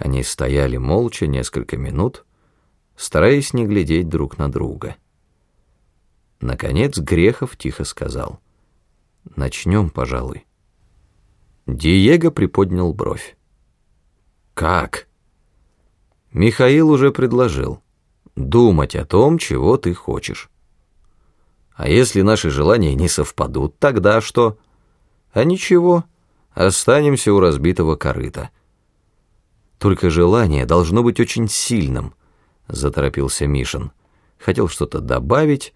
Они стояли молча несколько минут, стараясь не глядеть друг на друга. Наконец Грехов тихо сказал. «Начнем, пожалуй». Диего приподнял бровь. «Как?» Михаил уже предложил. «Думать о том, чего ты хочешь». А если наши желания не совпадут, тогда что? А ничего, останемся у разбитого корыта. Только желание должно быть очень сильным, заторопился Мишин. Хотел что-то добавить,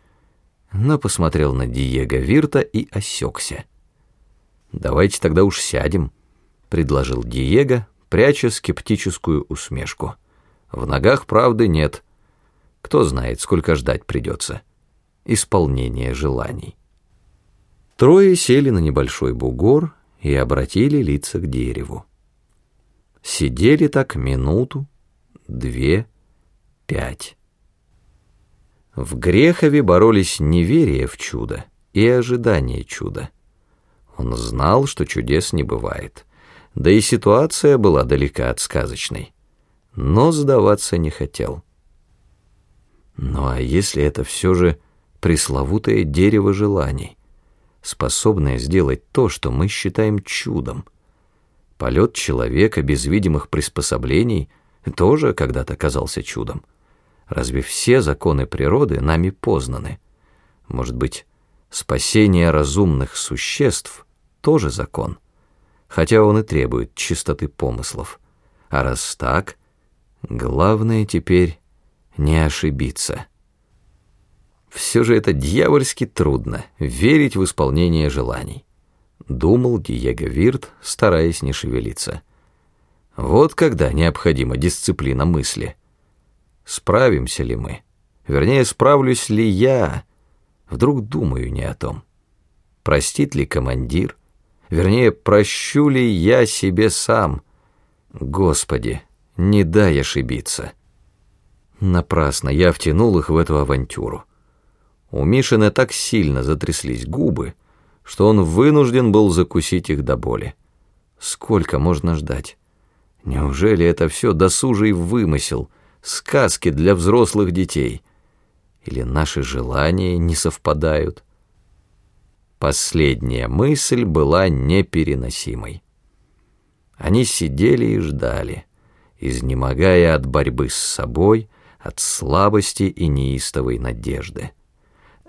но посмотрел на Диего Вирта и осекся. «Давайте тогда уж сядем», — предложил Диего, пряча скептическую усмешку. «В ногах правды нет. Кто знает, сколько ждать придется» исполнения желаний. Трое сели на небольшой бугор и обратили лица к дереву. Сидели так минуту, две, пять. В Грехове боролись неверие в чудо и ожидание чуда. Он знал, что чудес не бывает, да и ситуация была далека от сказочной, но сдаваться не хотел. Ну а если это все же пресловутое дерево желаний, способное сделать то, что мы считаем чудом. Полет человека без видимых приспособлений тоже когда-то казался чудом. Разве все законы природы нами познаны? Может быть, спасение разумных существ тоже закон, хотя он и требует чистоты помыслов. А раз так, главное теперь не ошибиться. Все же это дьявольски трудно — верить в исполнение желаний. Думал Диего Вирт, стараясь не шевелиться. Вот когда необходима дисциплина мысли. Справимся ли мы? Вернее, справлюсь ли я? Вдруг думаю не о том. Простит ли командир? Вернее, прощу ли я себе сам? Господи, не дай ошибиться. Напрасно я втянул их в эту авантюру. У Мишины так сильно затряслись губы, что он вынужден был закусить их до боли. Сколько можно ждать? Неужели это все досужий вымысел, сказки для взрослых детей? Или наши желания не совпадают? Последняя мысль была непереносимой. Они сидели и ждали, изнемогая от борьбы с собой, от слабости и неистовой надежды.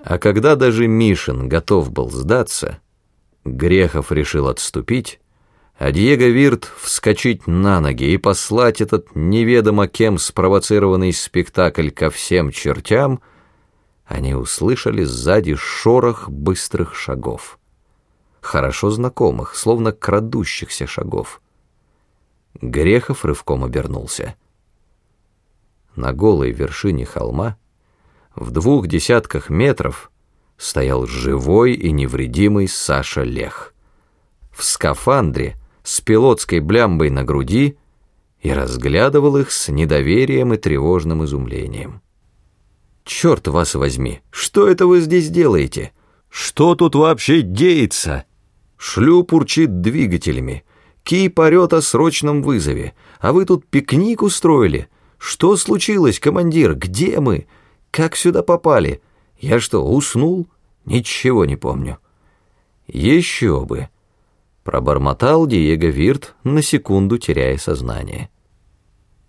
А когда даже Мишин готов был сдаться, Грехов решил отступить, а Диего Вирт вскочить на ноги и послать этот неведомо кем спровоцированный спектакль ко всем чертям, они услышали сзади шорох быстрых шагов. Хорошо знакомых, словно крадущихся шагов. Грехов рывком обернулся. На голой вершине холма в двух десятках метров стоял живой и невредимый Саша Лех. В скафандре с пилотской блямбой на груди и разглядывал их с недоверием и тревожным изумлением. «Черт вас возьми, что это вы здесь делаете? Что тут вообще деется?» Шлюп урчит двигателями, Кип орёт о срочном вызове, а вы тут пикник устроили. Что случилось, командир, где мы?» Как сюда попали? Я что, уснул? Ничего не помню. Еще бы. Пробормотал Диего Вирт, на секунду теряя сознание.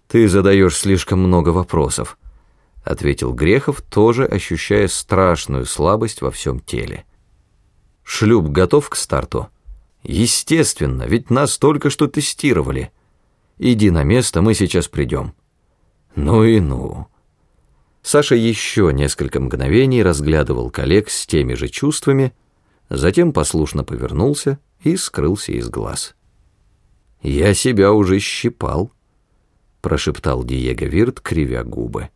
Ты задаешь слишком много вопросов, ответил Грехов, тоже ощущая страшную слабость во всем теле. Шлюп готов к старту? Естественно, ведь нас только что тестировали. Иди на место, мы сейчас придем. Ну и ну. Саша еще несколько мгновений разглядывал коллег с теми же чувствами, затем послушно повернулся и скрылся из глаз. «Я себя уже щипал», — прошептал Диего Вирт, кривя губы.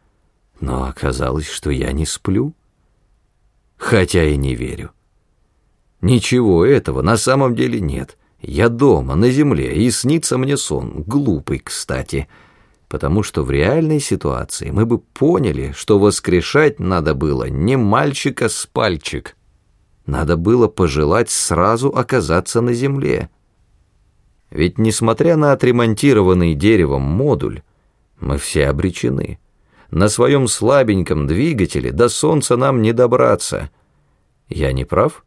«Но оказалось, что я не сплю. Хотя и не верю. Ничего этого на самом деле нет. Я дома, на земле, и снится мне сон, глупый, кстати» потому что в реальной ситуации мы бы поняли, что воскрешать надо было не мальчика с пальчик. Надо было пожелать сразу оказаться на земле. Ведь несмотря на отремонтированный деревом модуль, мы все обречены. На своем слабеньком двигателе до солнца нам не добраться. Я не прав?»